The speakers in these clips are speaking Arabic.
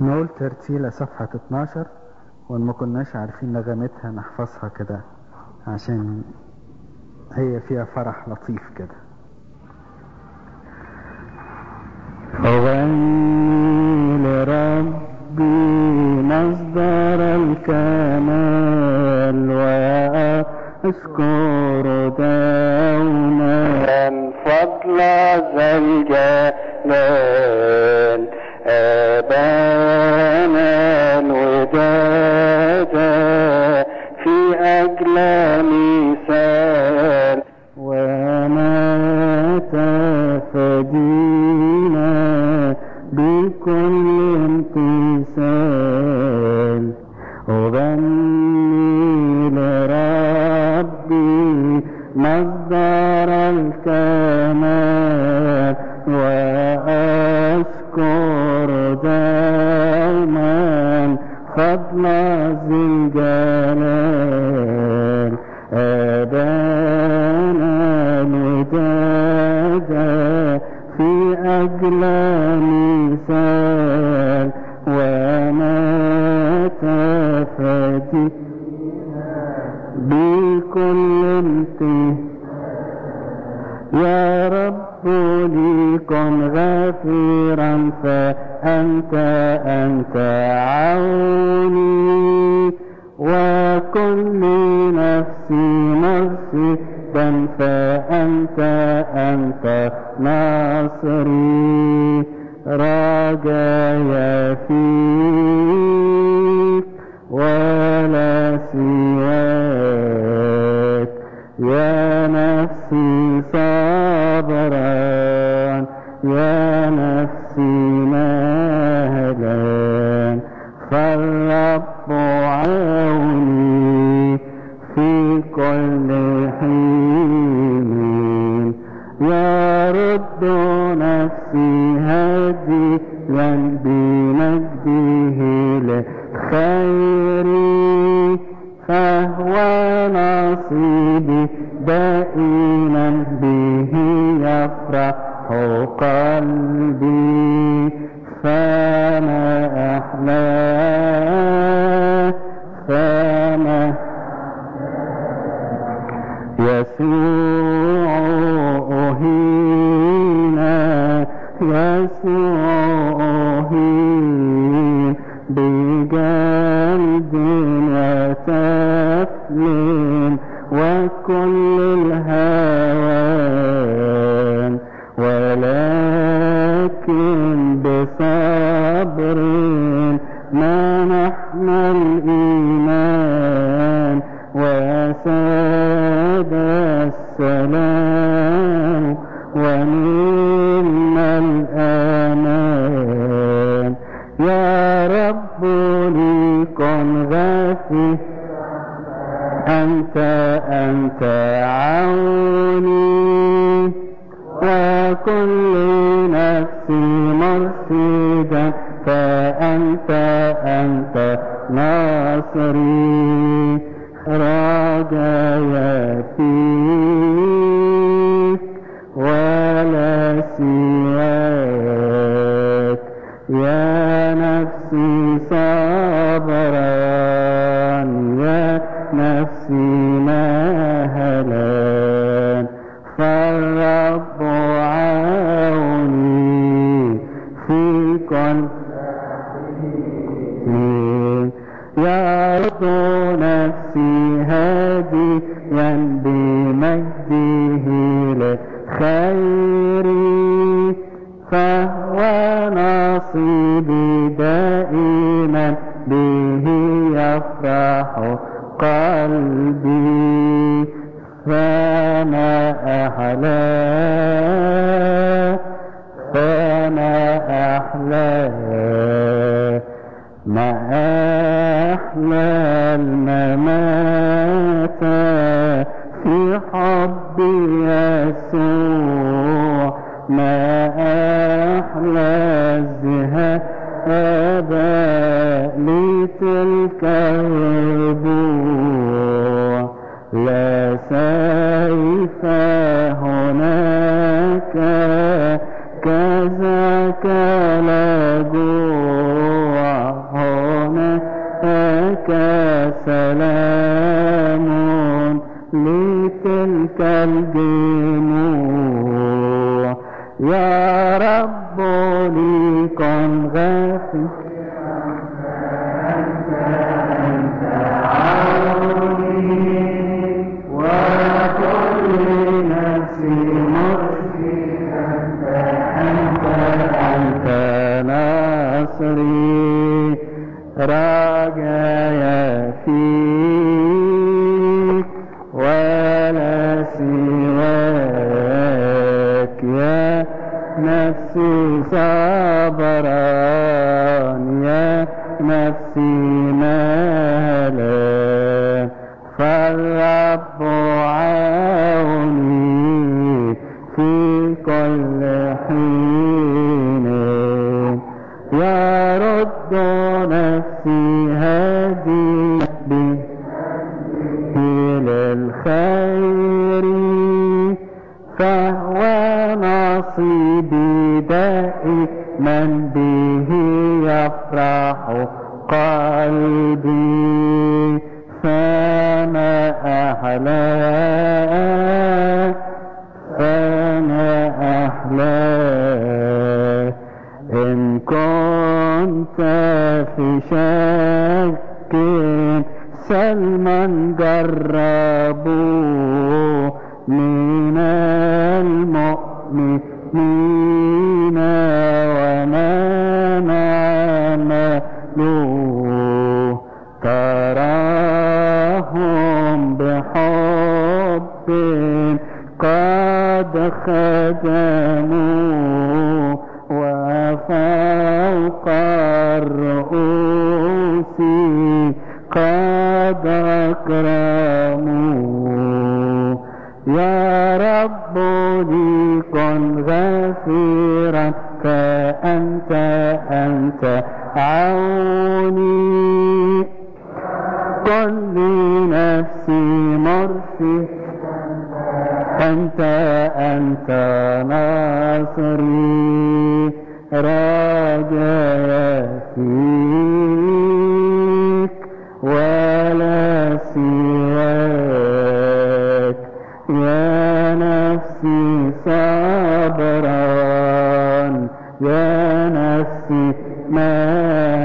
نقول ترتيلة صفحة 12 وإن ما كناش عارفين نغمتها نحفظها كده عشان هي فيها فرح لطيف كده. أغني لربي مصدر الكمال وأشكر وأشكر دائما فضل ذي الجلال أبانا الوداد في أجل مثال. ومات فدي بكل امتثال يا رب لي كن فأنت أنت عوني. وكل نفسي مرشدا فأنت أنت ناصري. رجايا فيك ولا سواك. يا نفسي صبرا يا نفسي مهلا فالرب عوني في كل حين. يرد نفسي هاديا بمجده لخير. يسوع أهينا يسوع يا رب لي كن غفي أنت أنت عوني. وكل نفسي مرشدا فأنت أنت ناصري. رجايا فيك ولا سواك نفسي صبرا يا نفسي مهلا فالرب عوني في كل يرد نفسي هاديا بمجده لخير فهو نصيبي يفرح قلبي فما أحلاه فما أحلاه ما أحلى لا سيف هناك كذاك لا جوع لك سلام لتلك الجموع. يا رب لي كن غافر نصري رجايا فيك ولا سواك. يا نفسي صبران فهو نصيبي دائما به يفرح قلبي. فما أحلى فما أحلى إن كنت في شك سلما جربوا يا رب لي كن غفيرا فأنت أنت عوني. كن لنفسي مرشد أنت أنت ناصري. فيك نفسي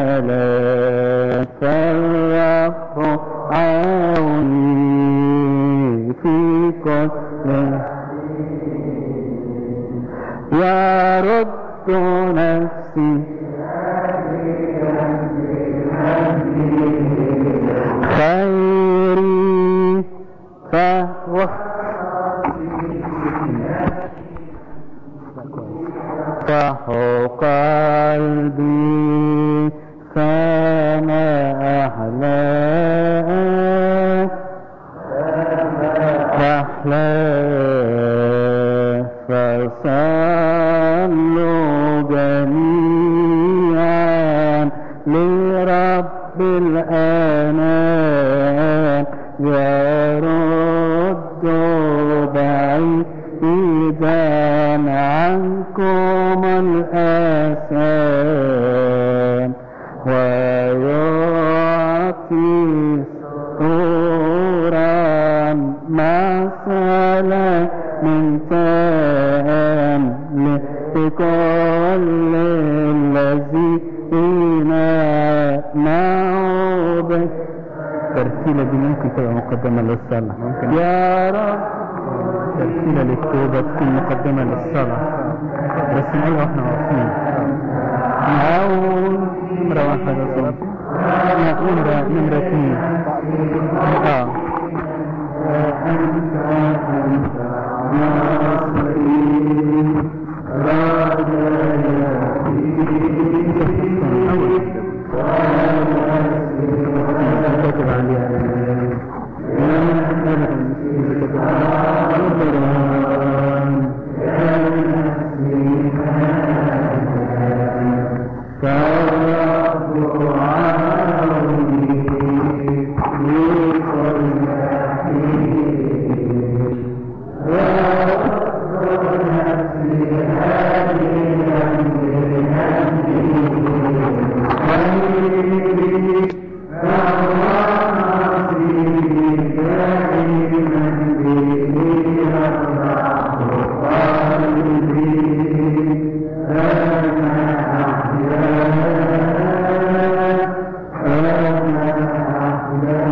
فصلوا جميعا لرب يرد بعيدا عنكم الآثام به الترتيلة دي ممكن تبقى مقدمة للصلاة. ممكن. يا رب. ترتيلة للتوبة تكون مقدمة للصلاة. بس نقولها وإحنا واقفين. نقول نمرة واحدة نقول نمرة اثنين.